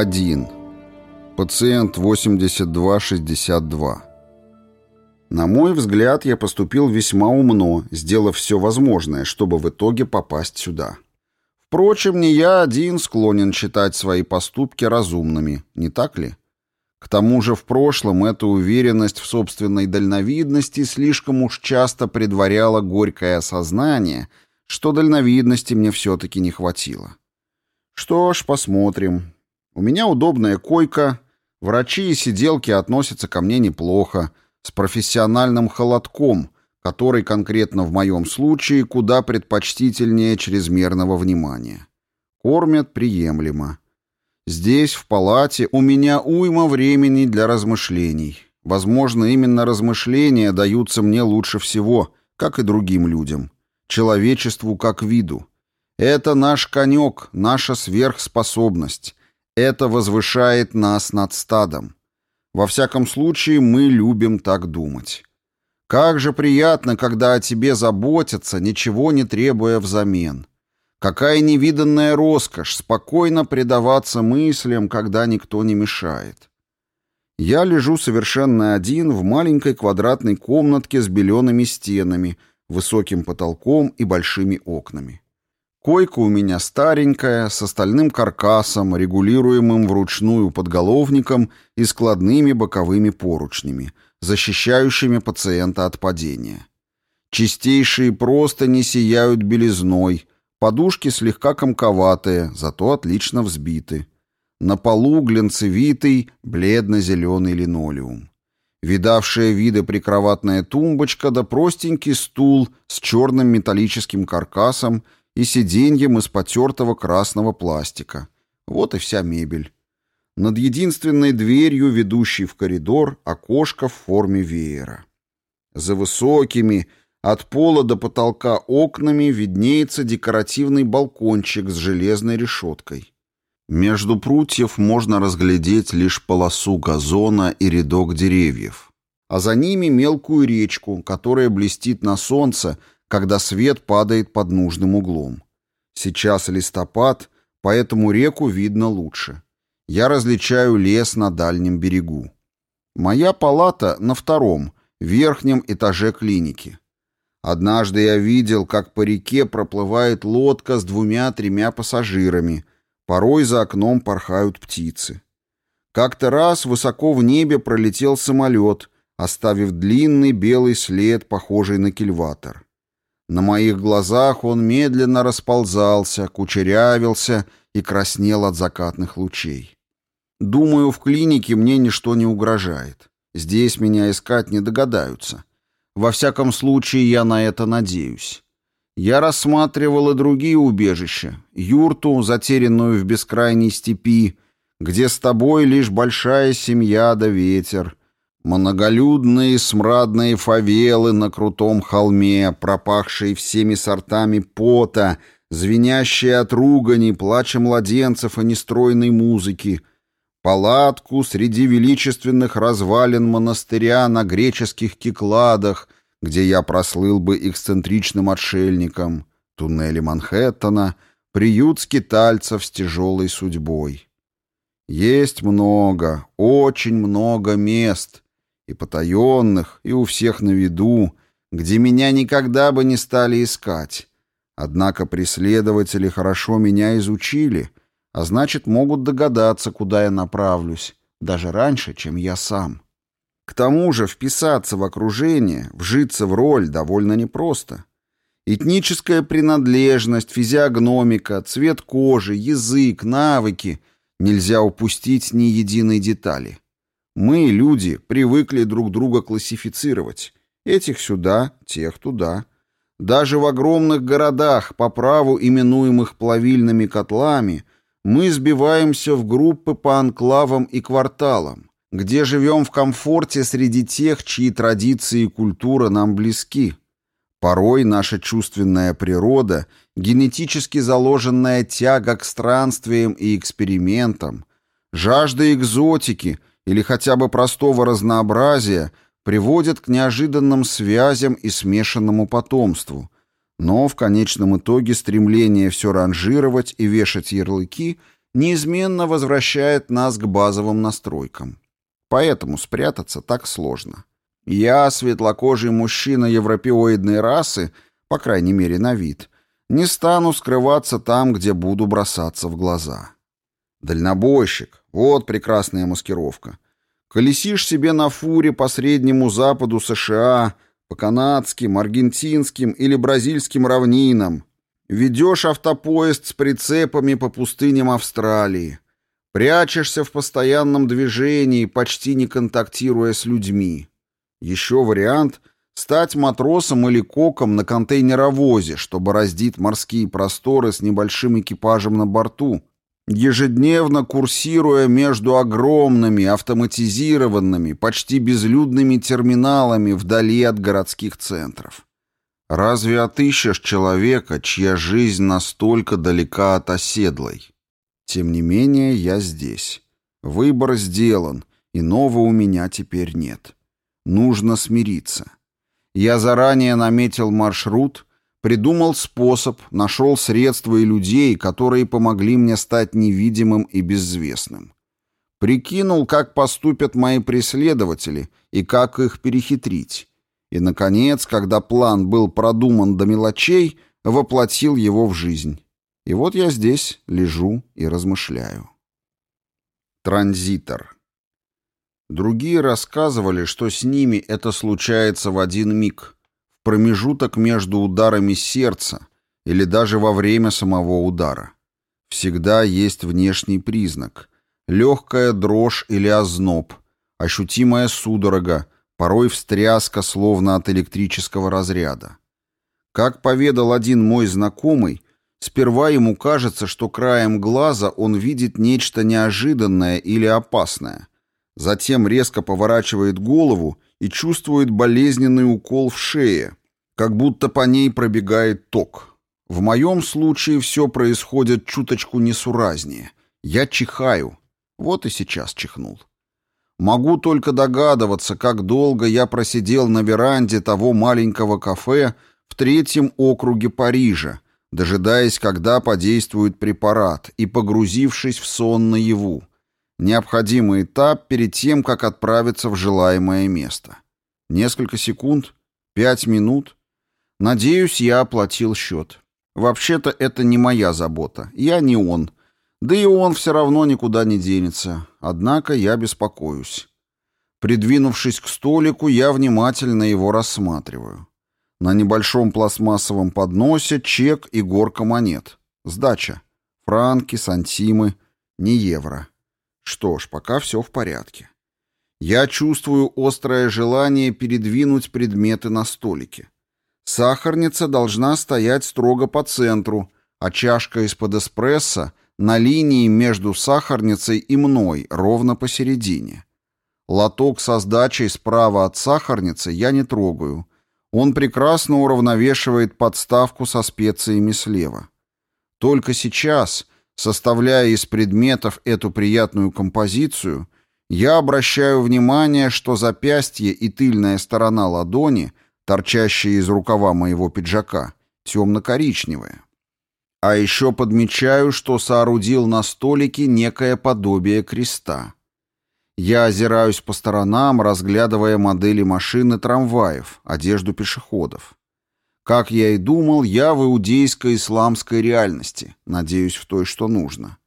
1. Пациент 8262. На мой взгляд, я поступил весьма умно, сделав все возможное, чтобы в итоге попасть сюда. Впрочем, не я один склонен считать свои поступки разумными, не так ли? К тому же в прошлом эта уверенность в собственной дальновидности слишком уж часто предваряла горькое осознание, что дальновидности мне все-таки не хватило. Что ж, посмотрим. У меня удобная койка, врачи и сиделки относятся ко мне неплохо, с профессиональным холодком, который конкретно в моем случае куда предпочтительнее чрезмерного внимания. Кормят приемлемо. Здесь, в палате, у меня уйма времени для размышлений. Возможно, именно размышления даются мне лучше всего, как и другим людям. Человечеству как виду. Это наш конек, наша сверхспособность. Это возвышает нас над стадом. Во всяком случае, мы любим так думать. Как же приятно, когда о тебе заботятся, ничего не требуя взамен. Какая невиданная роскошь спокойно предаваться мыслям, когда никто не мешает. Я лежу совершенно один в маленькой квадратной комнатке с белеными стенами, высоким потолком и большими окнами. Койка у меня старенькая, с остальным каркасом, регулируемым вручную подголовником и складными боковыми поручнями, защищающими пациента от падения. Чистейшие просто не сияют белизной, подушки слегка комковатые, зато отлично взбиты. На полу глянцевитый, бледно-зеленый линолеум. Видавшая виды прикроватная тумбочка да простенький стул с черным металлическим каркасом — и сиденьем из потертого красного пластика. Вот и вся мебель. Над единственной дверью, ведущей в коридор, окошко в форме веера. За высокими, от пола до потолка окнами виднеется декоративный балкончик с железной решеткой. Между прутьев можно разглядеть лишь полосу газона и рядок деревьев, а за ними мелкую речку, которая блестит на солнце, когда свет падает под нужным углом. Сейчас листопад, поэтому реку видно лучше. Я различаю лес на дальнем берегу. Моя палата на втором, верхнем этаже клиники. Однажды я видел, как по реке проплывает лодка с двумя-тремя пассажирами. Порой за окном порхают птицы. Как-то раз высоко в небе пролетел самолет, оставив длинный белый след, похожий на кильватор. На моих глазах он медленно расползался, кучерявился и краснел от закатных лучей. Думаю, в клинике мне ничто не угрожает. Здесь меня искать не догадаются. Во всяком случае, я на это надеюсь. Я рассматривал и другие убежища. Юрту, затерянную в бескрайней степи, где с тобой лишь большая семья да ветер, Многолюдные смрадные фавелы на крутом холме, пропахшие всеми сортами пота, звенящие от ругани, плача младенцев и нестройной музыки, палатку среди величественных развалин монастыря на греческих кикладах, где я прослыл бы эксцентричным отшельником, туннели Манхэттена, приют скитальцев с тяжелой судьбой. Есть много, очень много мест — и потаенных, и у всех на виду, где меня никогда бы не стали искать. Однако преследователи хорошо меня изучили, а значит, могут догадаться, куда я направлюсь, даже раньше, чем я сам. К тому же вписаться в окружение, вжиться в роль довольно непросто. Этническая принадлежность, физиогномика, цвет кожи, язык, навыки — нельзя упустить ни единой детали. Мы, люди, привыкли друг друга классифицировать. Этих сюда, тех туда. Даже в огромных городах, по праву именуемых плавильными котлами, мы сбиваемся в группы по анклавам и кварталам, где живем в комфорте среди тех, чьи традиции и культура нам близки. Порой наша чувственная природа, генетически заложенная тяга к странствиям и экспериментам, жажда экзотики — или хотя бы простого разнообразия приводят к неожиданным связям и смешанному потомству, но в конечном итоге стремление все ранжировать и вешать ярлыки неизменно возвращает нас к базовым настройкам. Поэтому спрятаться так сложно. Я, светлокожий мужчина европеоидной расы, по крайней мере на вид, не стану скрываться там, где буду бросаться в глаза. Дальнобойщик, вот прекрасная маскировка. Колесишь себе на фуре по Среднему Западу США, по канадским, аргентинским или бразильским равнинам. Ведешь автопоезд с прицепами по пустыням Австралии. Прячешься в постоянном движении, почти не контактируя с людьми. Еще вариант — стать матросом или коком на контейнеровозе, чтобы раздить морские просторы с небольшим экипажем на борту, ежедневно курсируя между огромными, автоматизированными, почти безлюдными терминалами вдали от городских центров. Разве отыщешь человека, чья жизнь настолько далека от оседлой? Тем не менее, я здесь. Выбор сделан, иного у меня теперь нет. Нужно смириться. Я заранее наметил маршрут, придумал способ, нашел средства и людей, которые помогли мне стать невидимым и безвестным. Прикинул, как поступят мои преследователи и как их перехитрить. И, наконец, когда план был продуман до мелочей, воплотил его в жизнь. И вот я здесь лежу и размышляю. Транзитор. Другие рассказывали, что с ними это случается в один миг, промежуток между ударами сердца или даже во время самого удара. Всегда есть внешний признак. Легкая дрожь или озноб, ощутимая судорога, порой встряска, словно от электрического разряда. Как поведал один мой знакомый, сперва ему кажется, что краем глаза он видит нечто неожиданное или опасное, Затем резко поворачивает голову и чувствует болезненный укол в шее, как будто по ней пробегает ток. В моем случае все происходит чуточку несуразнее. Я чихаю. Вот и сейчас чихнул. Могу только догадываться, как долго я просидел на веранде того маленького кафе в третьем округе Парижа, дожидаясь, когда подействует препарат, и погрузившись в сон наяву. Необходимый этап перед тем, как отправиться в желаемое место. Несколько секунд, пять минут. Надеюсь, я оплатил счет. Вообще-то это не моя забота. Я не он. Да и он все равно никуда не денется. Однако я беспокоюсь. Придвинувшись к столику, я внимательно его рассматриваю. На небольшом пластмассовом подносе чек и горка монет. Сдача. Франки, сантимы, не евро. Что ж, пока все в порядке. Я чувствую острое желание передвинуть предметы на столике. Сахарница должна стоять строго по центру, а чашка из-под эспрессо на линии между сахарницей и мной, ровно посередине. Лоток со сдачей справа от сахарницы я не трогаю. Он прекрасно уравновешивает подставку со специями слева. Только сейчас, Составляя из предметов эту приятную композицию, я обращаю внимание, что запястье и тыльная сторона ладони, торчащие из рукава моего пиджака, темно-коричневые. А еще подмечаю, что соорудил на столике некое подобие креста. Я озираюсь по сторонам, разглядывая модели машин и трамваев, одежду пешеходов. Как я и думал, я в иудейской исламской реальности, надеюсь, в той, что нужно.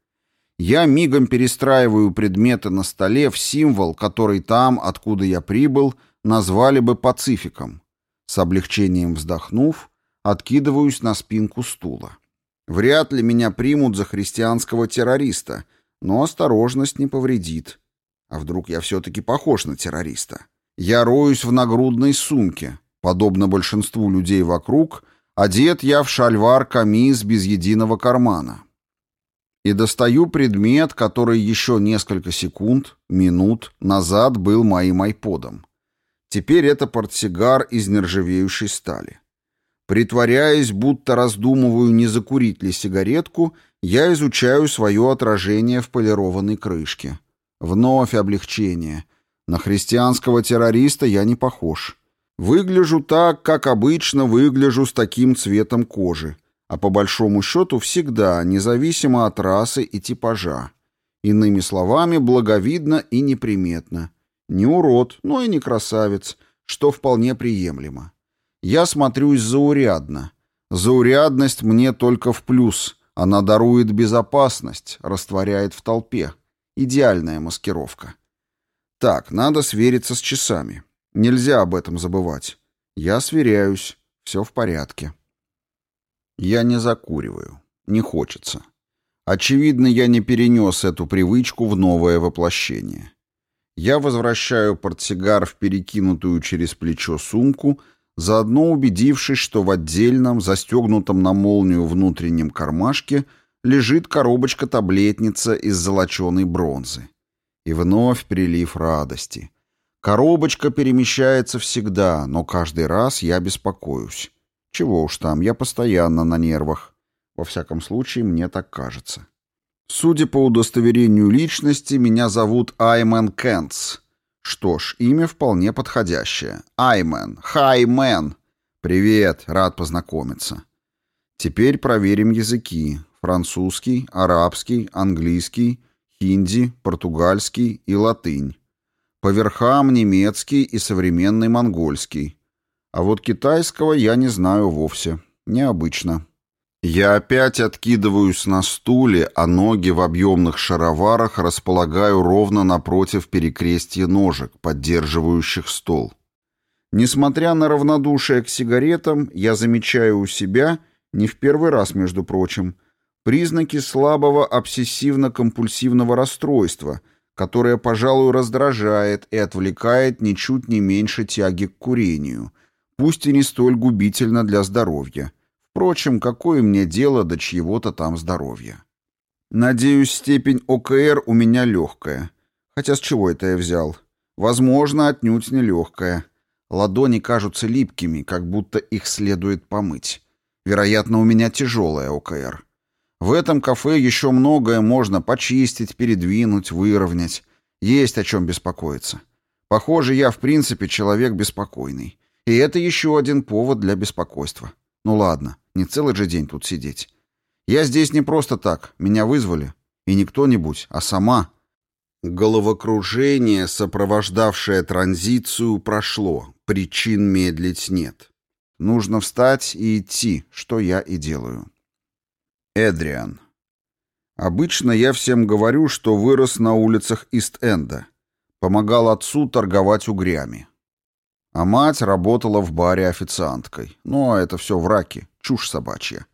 Я мигом перестраиваю предметы на столе в символ, который там, откуда я прибыл, назвали бы пацификом. С облегчением вздохнув, откидываюсь на спинку стула. Вряд ли меня примут за христианского террориста, но осторожность не повредит. А вдруг я все-таки похож на террориста? Я роюсь в нагрудной сумке, Подобно большинству людей вокруг, одет я в шальвар-камис без единого кармана. И достаю предмет, который еще несколько секунд, минут назад был моим айподом. Теперь это портсигар из нержавеющей стали. Притворяясь, будто раздумываю, не закурить ли сигаретку, я изучаю свое отражение в полированной крышке. Вновь облегчение. На христианского террориста я не похож. Выгляжу так, как обычно выгляжу с таким цветом кожи. а по большому счету всегда, независимо от расы и типажа. Иными словами, благовидно и неприметно. Не урод, но и не красавец, что вполне приемлемо. Я смотрюсь заурядно. Заурядность мне только в плюс. Она дарует безопасность, растворяет в толпе. Идеальная маскировка. Так, надо свериться с часами. Нельзя об этом забывать. Я сверяюсь. Все в порядке. Я не закуриваю. Не хочется. Очевидно, я не перенес эту привычку в новое воплощение. Я возвращаю портсигар в перекинутую через плечо сумку, заодно убедившись, что в отдельном, застегнутом на молнию внутреннем кармашке лежит коробочка-таблетница из золоченой бронзы. И вновь прилив радости. Коробочка перемещается всегда, но каждый раз я беспокоюсь. Чего уж там, я постоянно на нервах. Во всяком случае, мне так кажется. Судя по удостоверению личности, меня зовут Аймен Кентс. Что ж, имя вполне подходящее. Аймен. Хаймен. Привет, рад познакомиться. Теперь проверим языки. Французский, арабский, английский, хинди, португальский и латынь. По верхам немецкий и современный монгольский. А вот китайского я не знаю вовсе. Необычно. Я опять откидываюсь на стуле, а ноги в объемных шароварах располагаю ровно напротив перекрестья ножек, поддерживающих стол. Несмотря на равнодушие к сигаретам, я замечаю у себя, не в первый раз, между прочим, признаки слабого обсессивно-компульсивного расстройства, которое, пожалуй, раздражает и отвлекает ничуть не меньше тяги к курению, пусть и не столь губительно для здоровья – Впрочем, какое мне дело до чьего-то там здоровья? Надеюсь, степень ОКР у меня легкая. Хотя с чего это я взял? Возможно, отнюдь не легкая. Ладони кажутся липкими, как будто их следует помыть. Вероятно, у меня тяжелая ОКР. В этом кафе еще многое можно почистить, передвинуть, выровнять. Есть о чем беспокоиться. Похоже, я в принципе человек беспокойный. И это еще один повод для беспокойства. Ну ладно, не целый же день тут сидеть. Я здесь не просто так, меня вызвали. И не кто-нибудь, а сама. Головокружение, сопровождавшее транзицию, прошло. Причин медлить нет. Нужно встать и идти, что я и делаю. Эдриан. Обычно я всем говорю, что вырос на улицах Ист-Энда. Помогал отцу торговать угрями. А мать работала в баре официанткой. А это все враки, чушь собачья.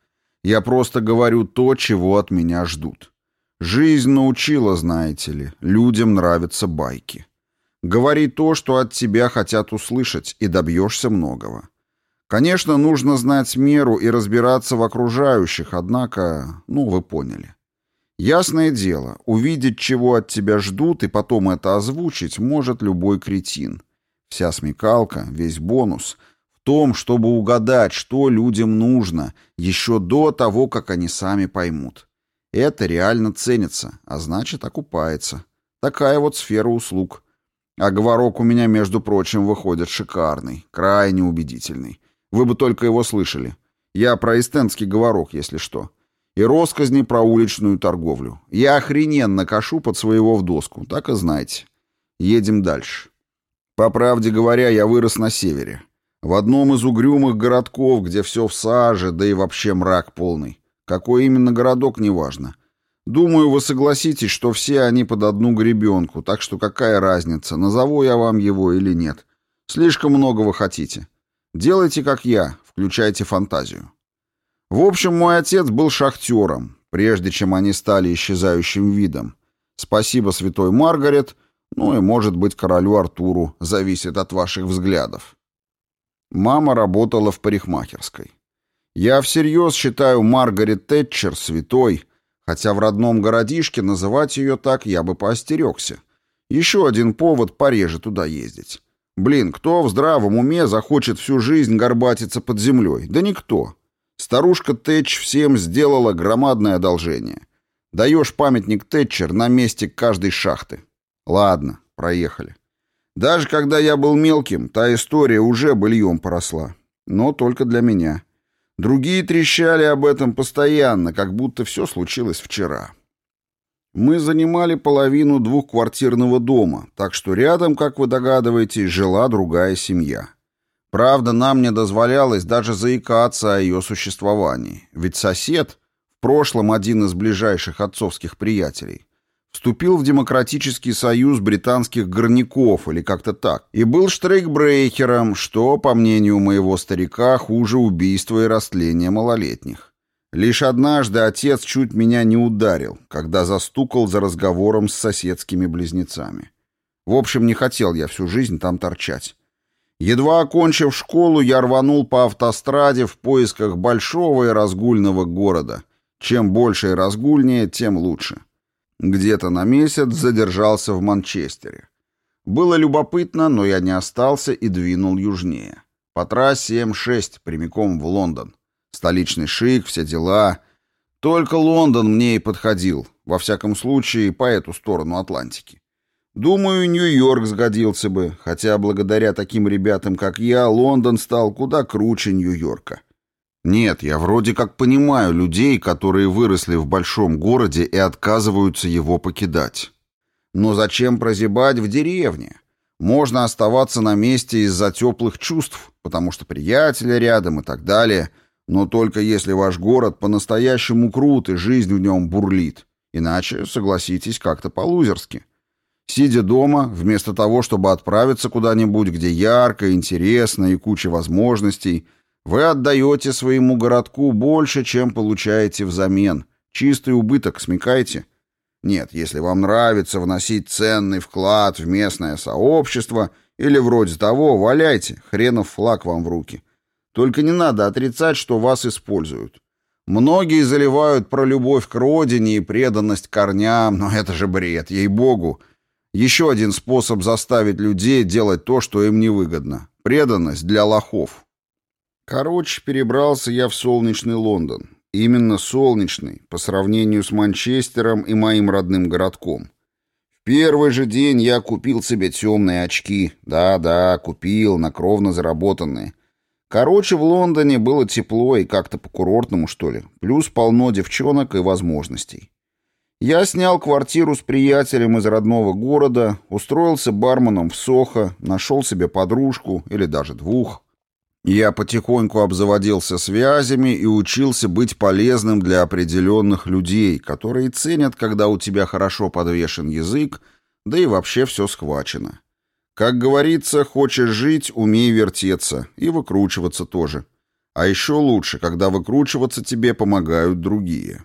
Я просто говорю то, чего от меня ждут. Жизнь научила, знаете ли, людям нравятся байки. Говори то, что от тебя хотят услышать, и добьешься многого. Конечно, нужно знать меру и разбираться в окружающих, однако, ну, вы поняли. Ясное дело, увидеть, чего от тебя ждут, и потом это озвучить, может любой кретин. Вся смекалка, весь бонус том, чтобы угадать, что людям нужно, еще до того, как они сами поймут. Это реально ценится, а значит окупается. Такая вот сфера услуг. А говорок у меня, между прочим, выходит шикарный, крайне убедительный. Вы бы только его слышали. Я про эстенский говорок, если что. И росказни про уличную торговлю. Я охрененно кашу под своего в доску, так и знайте. Едем дальше. По правде говоря, я вырос на севере. В одном из угрюмых городков, где все в саже, да и вообще мрак полный. Какой именно городок, неважно. Думаю, вы согласитесь, что все они под одну гребенку, так что какая разница, назову я вам его или нет. Слишком много вы хотите. Делайте, как я, включайте фантазию. В общем, мой отец был шахтером, прежде чем они стали исчезающим видом. Спасибо святой Маргарет — ну и, может быть, королю Артуру, зависит от ваших взглядов. Мама работала в парикмахерской. Я всерьез считаю Маргарет Тэтчер святой, хотя в родном городишке называть ее так я бы поостерегся. Еще один повод пореже туда ездить. Блин, кто в здравом уме захочет всю жизнь горбатиться под землей? Да никто. Старушка Тэтч всем сделала громадное одолжение. Даешь памятник Тэтчер на месте каждой шахты. Ладно, проехали. Даже когда я был мелким, та история уже быльем поросла. Но только для меня. Другие трещали об этом постоянно, как будто все случилось вчера. Мы занимали половину двухквартирного дома, так что рядом, как вы догадываетесь, жила другая семья. Правда, нам не дозволялось даже заикаться о ее существовании, ведь сосед, в прошлом один из ближайших отцовских приятелей, вступил в Демократический союз британских горняков или как-то так, и был штрейкбрейкером, что, по мнению моего старика, хуже убийства и растления малолетних. Лишь однажды отец чуть меня не ударил, когда застукал за разговором с соседскими близнецами. В общем, не хотел я всю жизнь там торчать. Едва окончив школу, я рванул по автостраде в поисках большого и разгульного города. Чем больше и разгульнее, тем лучше. Где-то на месяц задержался в Манчестере. Было любопытно, но я не остался и двинул южнее. По трассе М6 прямиком в Лондон. Столичный шик, все дела. Только Лондон мне и подходил, во всяком случае, по эту сторону Атлантики. Думаю, Нью-Йорк сгодился бы, хотя благодаря таким ребятам, как я, Лондон стал куда круче Нью-Йорка. Нет, я вроде как понимаю людей, которые выросли в большом городе и отказываются его покидать. Но зачем прозябать в деревне? Можно оставаться на месте из-за теплых чувств, потому что приятели рядом и так далее, но только если ваш город по-настоящему крут и жизнь в нем бурлит. Иначе, согласитесь, как-то по-лузерски. Сидя дома, вместо того, чтобы отправиться куда-нибудь, где ярко, интересно и куча возможностей – вы отдаете своему городку больше, чем получаете взамен. Чистый убыток, смекайте? Нет, если вам нравится вносить ценный вклад в местное сообщество или вроде того, валяйте, хренов флаг вам в руки. Только не надо отрицать, что вас используют. Многие заливают про любовь к родине и преданность корням, но это же бред, ей-богу. Еще один способ заставить людей делать то, что им невыгодно. Преданность для лохов. Короче, перебрался я в солнечный Лондон. Именно солнечный, по сравнению с Манчестером и моим родным городком. В первый же день я купил себе темные очки. Да-да, купил, на кровно заработанные. Короче, в Лондоне было тепло и как-то по-курортному, что ли. Плюс полно девчонок и возможностей. Я снял квартиру с приятелем из родного города, устроился барменом в Сохо, нашел себе подружку, или даже двух, я потихоньку обзаводился связями и учился быть полезным для определенных людей, которые ценят, когда у тебя хорошо подвешен язык, да и вообще все схвачено. Как говорится, хочешь жить, умей вертеться, и выкручиваться тоже. А еще лучше, когда выкручиваться тебе помогают другие.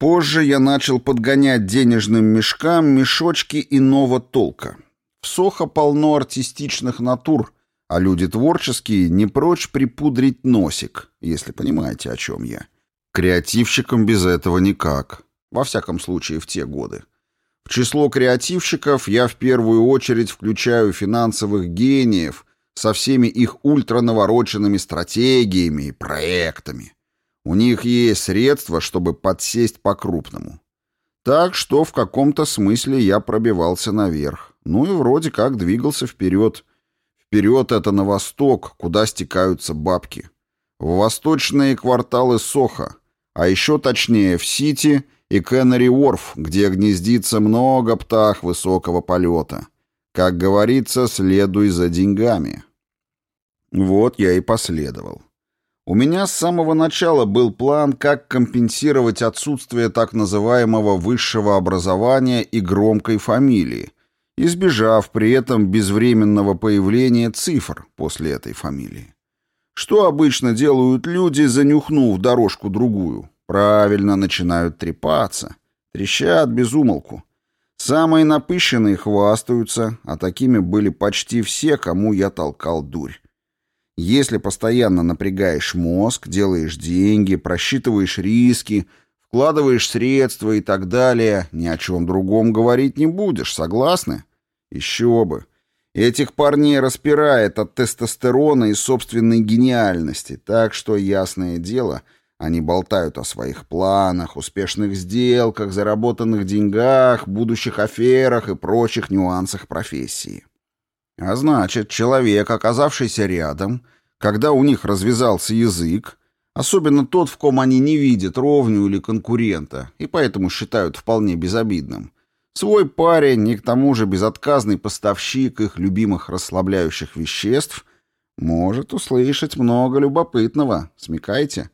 Позже я начал подгонять денежным мешкам мешочки иного толка. В Сохо полно артистичных натур – а люди творческие не прочь припудрить носик, если понимаете, о чем я. Креативщикам без этого никак. Во всяком случае, в те годы. В число креативщиков я в первую очередь включаю финансовых гениев со всеми их ультранавороченными стратегиями и проектами. У них есть средства, чтобы подсесть по-крупному. Так что в каком-то смысле я пробивался наверх. Ну и вроде как двигался вперед – Вперед это на восток, куда стекаются бабки. В восточные кварталы Соха, а еще точнее в Сити и Кеннери-Уорф, где гнездится много птах высокого полета. Как говорится, следуй за деньгами. Вот я и последовал. У меня с самого начала был план, как компенсировать отсутствие так называемого высшего образования и громкой фамилии, избежав при этом безвременного появления цифр после этой фамилии. Что обычно делают люди, занюхнув дорожку-другую? Правильно начинают трепаться, трещат без умолку. Самые напыщенные хвастаются, а такими были почти все, кому я толкал дурь. Если постоянно напрягаешь мозг, делаешь деньги, просчитываешь риски, вкладываешь средства и так далее, ни о чем другом говорить не будешь, согласны? Еще бы. Этих парней распирает от тестостерона и собственной гениальности, так что, ясное дело, они болтают о своих планах, успешных сделках, заработанных деньгах, будущих аферах и прочих нюансах профессии. А значит, человек, оказавшийся рядом, когда у них развязался язык, Особенно тот, в ком они не видят ровню или конкурента, и поэтому считают вполне безобидным. Свой парень и к тому же безотказный поставщик их любимых расслабляющих веществ может услышать много любопытного, смекайте.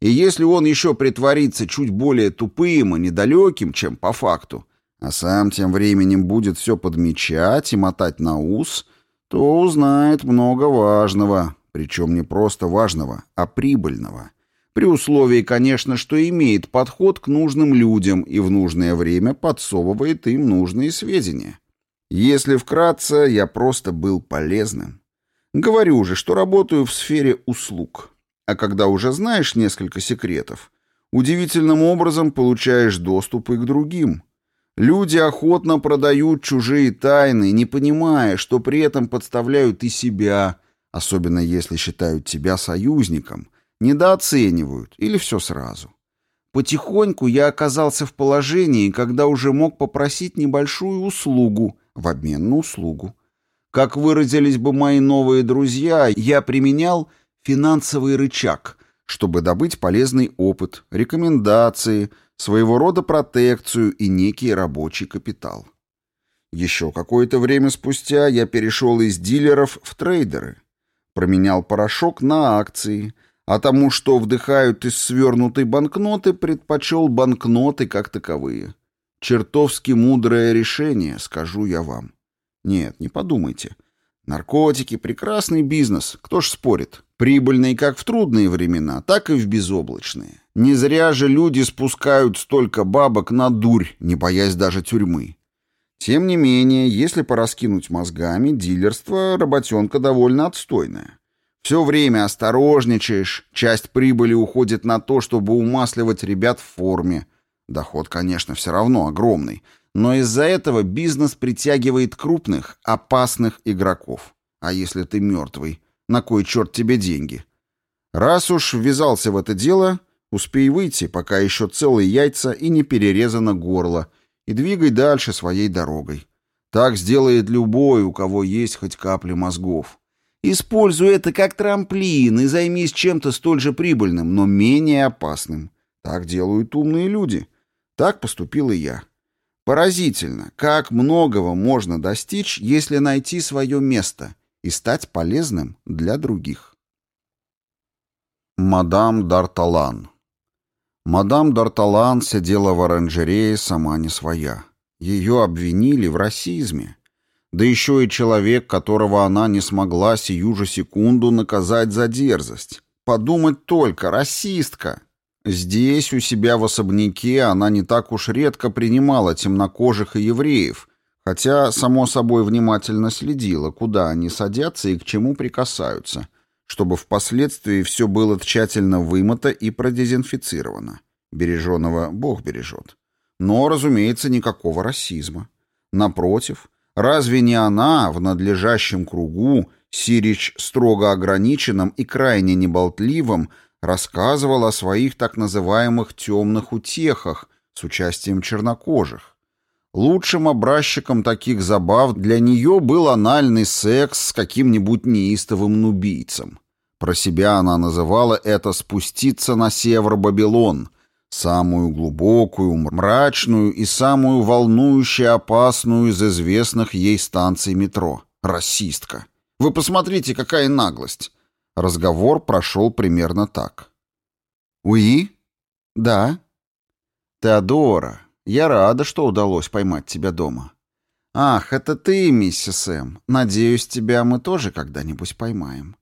И если он еще притворится чуть более тупым и недалеким, чем по факту, а сам тем временем будет все подмечать и мотать на ус, то узнает много важного, причем не просто важного, а прибыльного. При условии, конечно, что имеет подход к нужным людям и в нужное время подсовывает им нужные сведения. Если вкратце, я просто был полезным. Говорю же, что работаю в сфере услуг. А когда уже знаешь несколько секретов, удивительным образом получаешь доступ и к другим – Люди охотно продают чужие тайны, не понимая, что при этом подставляют и себя, особенно если считают тебя союзником, недооценивают или все сразу. Потихоньку я оказался в положении, когда уже мог попросить небольшую услугу в обмен на услугу. Как выразились бы мои новые друзья, я применял финансовый рычаг, чтобы добыть полезный опыт, рекомендации – своего рода протекцию и некий рабочий капитал. Еще какое-то время спустя я перешел из дилеров в трейдеры. Променял порошок на акции, а тому, что вдыхают из свернутой банкноты, предпочел банкноты как таковые. Чертовски мудрое решение, скажу я вам. Нет, не подумайте. Наркотики — прекрасный бизнес, кто ж спорит. Прибыльный как в трудные времена, так и в безоблачные. Не зря же люди спускают столько бабок на дурь, не боясь даже тюрьмы. Тем не менее, если пораскинуть мозгами, дилерство — работенка довольно отстойная. Все время осторожничаешь, часть прибыли уходит на то, чтобы умасливать ребят в форме. Доход, конечно, все равно огромный, но из-за этого бизнес притягивает крупных, опасных игроков. А если ты мертвый, на кой черт тебе деньги? Раз уж ввязался в это дело, Успей выйти, пока еще целые яйца и не перерезано горло, и двигай дальше своей дорогой. Так сделает любой, у кого есть хоть капля мозгов. Используй это как трамплин и займись чем-то столь же прибыльным, но менее опасным. Так делают умные люди. Так поступил и я. Поразительно, как многого можно достичь, если найти свое место и стать полезным для других. Мадам Д'Арталан Мадам Д'Арталан сидела в оранжерее сама не своя. Ее обвинили в расизме. Да еще и человек, которого она не смогла сию же секунду наказать за дерзость. Подумать только, расистка! Здесь, у себя в особняке, она не так уж редко принимала темнокожих и евреев, хотя, само собой, внимательно следила, куда они садятся и к чему прикасаются – чтобы впоследствии все было тщательно вымыто и продезинфицировано. Береженого Бог бережет. Но, разумеется, никакого расизма. Напротив, разве не она в надлежащем кругу, Сирич строго ограниченном и крайне неболтливом, рассказывала о своих так называемых темных утехах с участием чернокожих? Лучшим образчиком таких забав для нее был анальный секс с каким-нибудь неистовым нубийцем. Про себя она называла это «спуститься на север Бабилон», самую глубокую, мрачную и самую волнующую опасную из известных ей станций метро. Расистка. Вы посмотрите, какая наглость. Разговор прошел примерно так. «Уи? Да?» «Теодора, я рада, что удалось поймать тебя дома. Ах, это ты, миссис М. Надеюсь, тебя мы тоже когда-нибудь поймаем.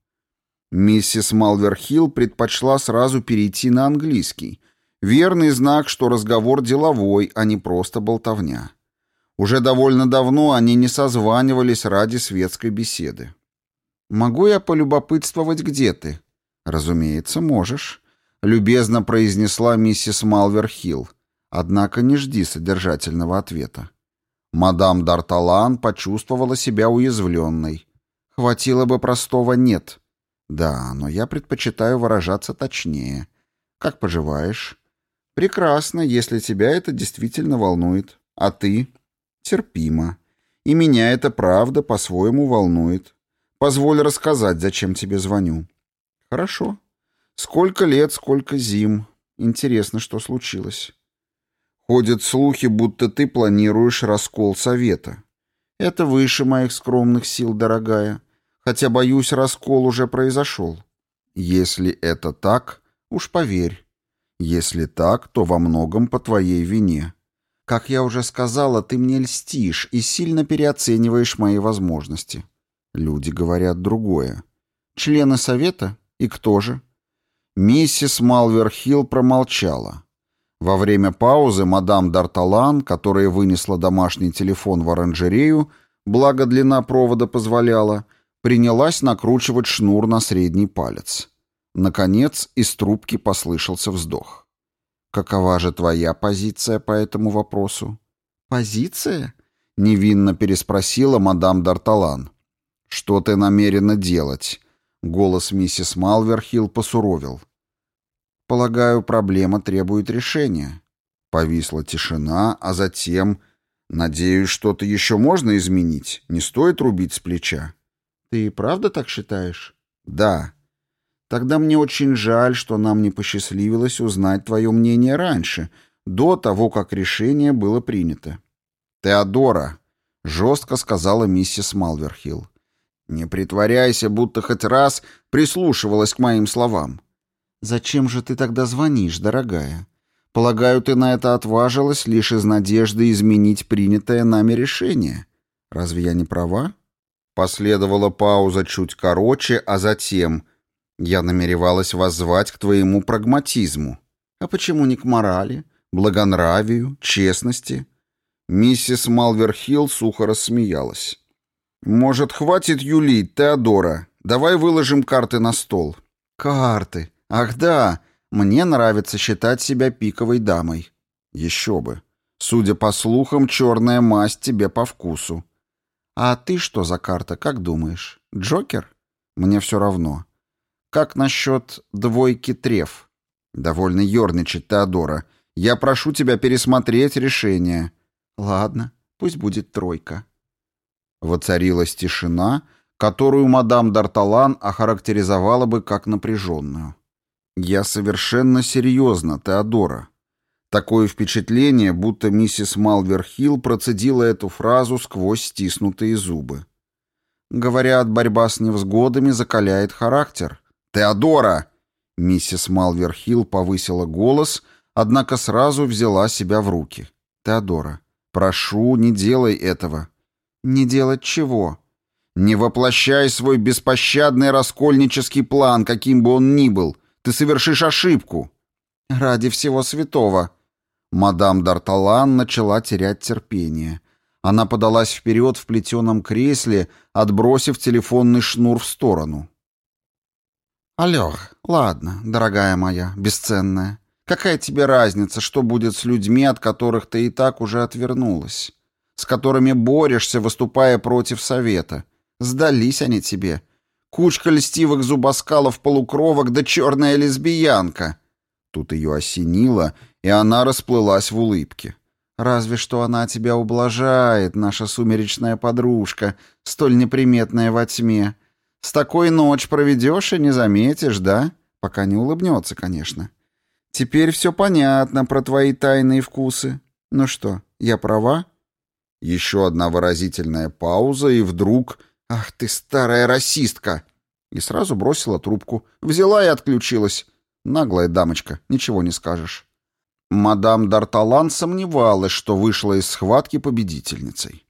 Миссис Малверхилл предпочла сразу перейти на английский. Верный знак, что разговор деловой, а не просто болтовня. Уже довольно давно они не созванивались ради светской беседы. «Могу я полюбопытствовать, где ты?» «Разумеется, можешь», — любезно произнесла миссис Малверхилл. Однако не жди содержательного ответа. Мадам Д'Арталан почувствовала себя уязвленной. Хватило бы простого «нет». Да, но я предпочитаю выражаться точнее. Как поживаешь? Прекрасно, если тебя это действительно волнует. А ты? Терпимо. И меня это правда по-своему волнует. Позволь рассказать, зачем тебе звоню. Хорошо. Сколько лет, сколько зим. Интересно, что случилось. Ходят слухи, будто ты планируешь раскол совета. Это выше моих скромных сил, дорогая. Хотя, боюсь, раскол уже произошел. Если это так, уж поверь. Если так, то во многом по твоей вине. Как я уже сказала, ты мне льстишь и сильно переоцениваешь мои возможности. Люди говорят другое. Члены совета? И кто же? Миссис Малверхилл промолчала. Во время паузы мадам Д'Арталан, которая вынесла домашний телефон в оранжерею, благо длина провода позволяла, принялась накручивать шнур на средний палец. Наконец из трубки послышался вздох. «Какова же твоя позиция по этому вопросу?» «Позиция?» — невинно переспросила мадам Д'Арталан. «Что ты намерена делать?» Голос миссис Малверхилл посуровил. Полагаю, проблема требует решения. Повисла тишина, а затем... Надеюсь, что-то еще можно изменить. Не стоит рубить с плеча. Ты правда так считаешь? Да. Тогда мне очень жаль, что нам не посчастливилось узнать твое мнение раньше, до того, как решение было принято. Теодора, жестко сказала миссис Малверхилл. Не притворяйся, будто хоть раз прислушивалась к моим словам. «Зачем же ты тогда звонишь, дорогая? Полагаю, ты на это отважилась лишь из надежды изменить принятое нами решение. Разве я не права?» Последовала пауза чуть короче, а затем... Я намеревалась воззвать к твоему прагматизму. А почему не к морали, благонравию, честности? Миссис Малверхилл сухо рассмеялась. «Может, хватит юлить, Теодора? Давай выложим карты на стол». «Карты? Ах да, мне нравится считать себя пиковой дамой. Еще бы. Судя по слухам, черная масть тебе по вкусу. А ты что за карта, как думаешь? Джокер? Мне все равно. Как насчет двойки треф? Довольно ерничать, Теодора. Я прошу тебя пересмотреть решение. Ладно, пусть будет тройка. Воцарилась тишина, которую мадам Д'Арталан охарактеризовала бы как напряженную. «Я совершенно серьезно, Теодора». Такое впечатление, будто миссис Малверхилл процедила эту фразу сквозь стиснутые зубы. Говорят, борьба с невзгодами закаляет характер. «Теодора!» Миссис Малверхилл повысила голос, однако сразу взяла себя в руки. «Теодора, прошу, не делай этого». «Не делать чего?» «Не воплощай свой беспощадный раскольнический план, каким бы он ни был. Ты совершишь ошибку. Ради всего святого. Мадам Д'Арталан начала терять терпение. Она подалась вперед в плетеном кресле, отбросив телефонный шнур в сторону. «Алло, ладно, дорогая моя, бесценная. Какая тебе разница, что будет с людьми, от которых ты и так уже отвернулась? С которыми борешься, выступая против совета? Сдались они тебе. Кучка льстивых зубоскалов-полукровок да черная лесбиянка. Тут ее осенило, и она расплылась в улыбке. Разве что она тебя ублажает, наша сумеречная подружка, столь неприметная во тьме. С такой ночь проведешь и не заметишь, да? Пока не улыбнется, конечно. Теперь все понятно про твои тайные вкусы. Ну что, я права? Еще одна выразительная пауза, и вдруг «Ах ты, старая расистка!» И сразу бросила трубку. Взяла и отключилась. Наглая дамочка, ничего не скажешь. Мадам Д'Арталан сомневалась, что вышла из схватки победительницей.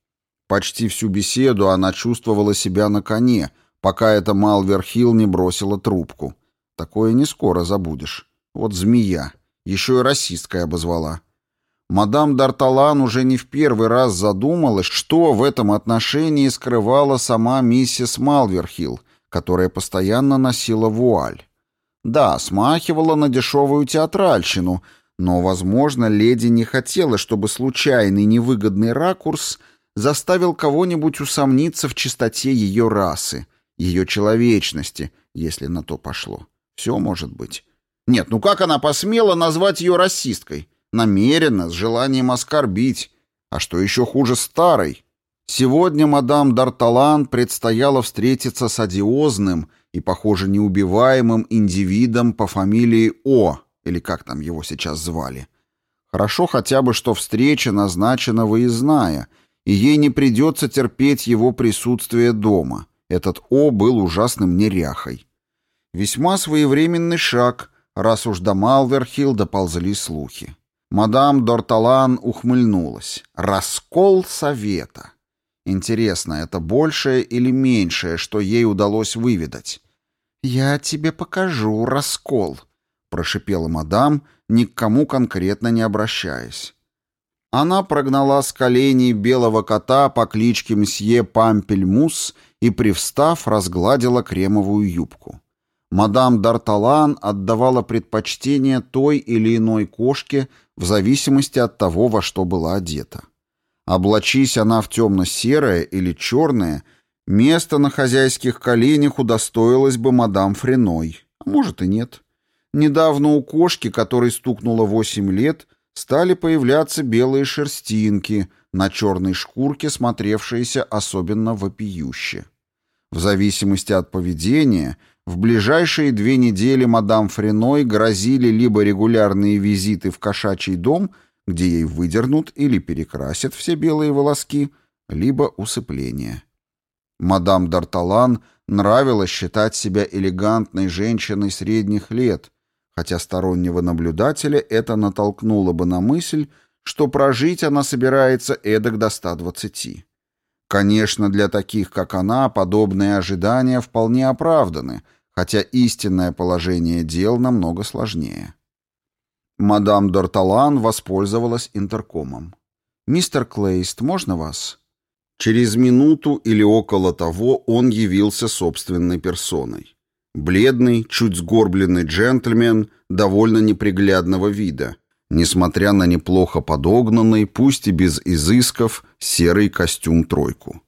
Почти всю беседу она чувствовала себя на коне, пока эта Малверхилл не бросила трубку. Такое не скоро забудешь. Вот змея. Еще и расисткой обозвала. Мадам Д'Арталан уже не в первый раз задумалась, что в этом отношении скрывала сама миссис Малверхилл, которая постоянно носила вуаль. Да, смахивала на дешевую театральщину, но, возможно, леди не хотела, чтобы случайный невыгодный ракурс заставил кого-нибудь усомниться в чистоте ее расы, ее человечности, если на то пошло. Все может быть. Нет, ну как она посмела назвать ее расисткой? Намеренно, с желанием оскорбить. А что еще хуже старой? Сегодня мадам Д'Арталан предстояло встретиться с одиозным и, похоже, неубиваемым индивидом по фамилии О, или как там его сейчас звали. Хорошо хотя бы, что встреча назначена выездная, и ей не придется терпеть его присутствие дома. Этот О был ужасным неряхой. Весьма своевременный шаг, раз уж до Малверхилл доползли слухи. Мадам Д'Орталан ухмыльнулась. «Раскол совета». Интересно, это большее или меньшее, что ей удалось выведать? «Я тебе покажу раскол», — прошипела мадам, ни к кому конкретно не обращаясь. Она прогнала с коленей белого кота по кличке Мсье Пампельмус и, привстав, разгладила кремовую юбку. Мадам Д'Арталан отдавала предпочтение той или иной кошке в зависимости от того, во что была одета. Облачись она в темно-серое или черное, место на хозяйских коленях удостоилось бы мадам Френой, а может и нет. Недавно у кошки, которой стукнуло восемь лет, стали появляться белые шерстинки на черной шкурке, смотревшиеся особенно вопиюще. В зависимости от поведения, в ближайшие две недели мадам Френой грозили либо регулярные визиты в кошачий дом, где ей выдернут или перекрасят все белые волоски, либо усыпление. Мадам Д'Арталан нравилось считать себя элегантной женщиной средних лет, хотя стороннего наблюдателя это натолкнуло бы на мысль, что прожить она собирается эдак до 120. Конечно, для таких, как она, подобные ожидания вполне оправданы, хотя истинное положение дел намного сложнее. Мадам Д'Арталан воспользовалась интеркомом. «Мистер Клейст, можно вас?» Через минуту или около того он явился собственной персоной. Бледный, чуть сгорбленный джентльмен довольно неприглядного вида, несмотря на неплохо подогнанный, пусть и без изысков, серый костюм-тройку.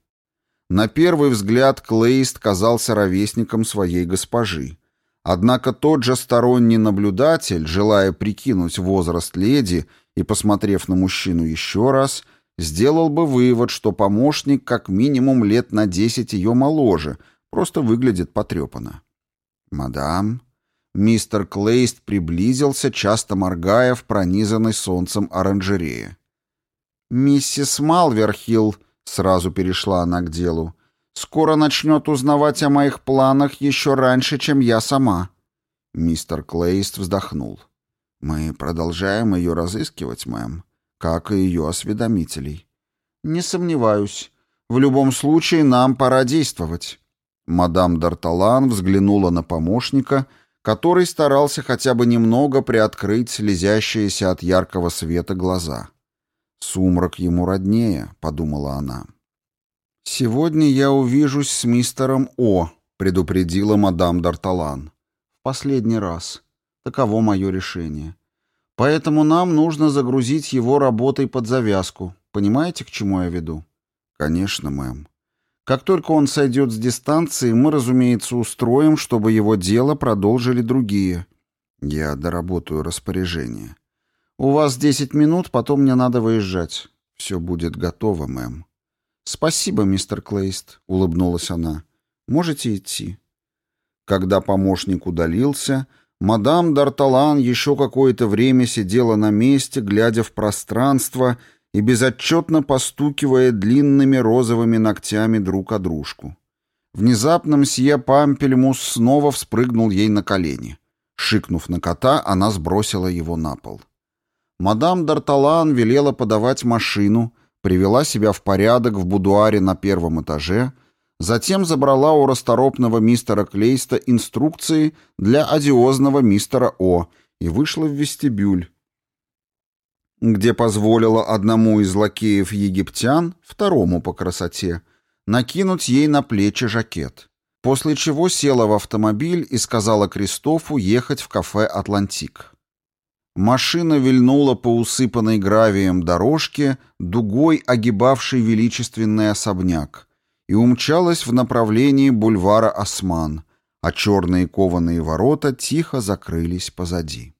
На первый взгляд Клейст казался ровесником своей госпожи. Однако тот же сторонний наблюдатель, желая прикинуть возраст леди и посмотрев на мужчину еще раз, сделал бы вывод, что помощник как минимум лет на десять ее моложе, просто выглядит потрепанно. «Мадам...» Мистер Клейст приблизился, часто моргая в пронизанной солнцем оранжерее. «Миссис Малверхилл», — сразу перешла она к делу, — «скоро начнет узнавать о моих планах еще раньше, чем я сама». Мистер Клейст вздохнул. «Мы продолжаем ее разыскивать, мэм, как и ее осведомителей». «Не сомневаюсь. В любом случае нам пора действовать». Мадам Д'Арталан взглянула на помощника, который старался хотя бы немного приоткрыть слезящиеся от яркого света глаза. «Сумрак ему роднее», — подумала она. «Сегодня я увижусь с мистером О», — предупредила мадам Д'Арталан. «В последний раз. Таково мое решение. Поэтому нам нужно загрузить его работой под завязку. Понимаете, к чему я веду?» «Конечно, мэм», как только он сойдет с дистанции, мы, разумеется, устроим, чтобы его дело продолжили другие. Я доработаю распоряжение. У вас десять минут, потом мне надо выезжать. Все будет готово, мэм. Спасибо, мистер Клейст, улыбнулась она. Можете идти. Когда помощник удалился, мадам Д'Арталан еще какое-то время сидела на месте, глядя в пространство и безотчетно постукивая длинными розовыми ногтями друг о дружку. Внезапно мсье Пампельмус снова вспрыгнул ей на колени. Шикнув на кота, она сбросила его на пол. Мадам Д'Арталан велела подавать машину, привела себя в порядок в будуаре на первом этаже, затем забрала у расторопного мистера Клейста инструкции для одиозного мистера О и вышла в вестибюль, где позволила одному из лакеев-египтян, второму по красоте, накинуть ей на плечи жакет, после чего села в автомобиль и сказала Кристофу ехать в кафе «Атлантик». Машина вильнула по усыпанной гравием дорожке, дугой огибавшей величественный особняк, и умчалась в направлении бульвара Осман, а черные кованые ворота тихо закрылись позади.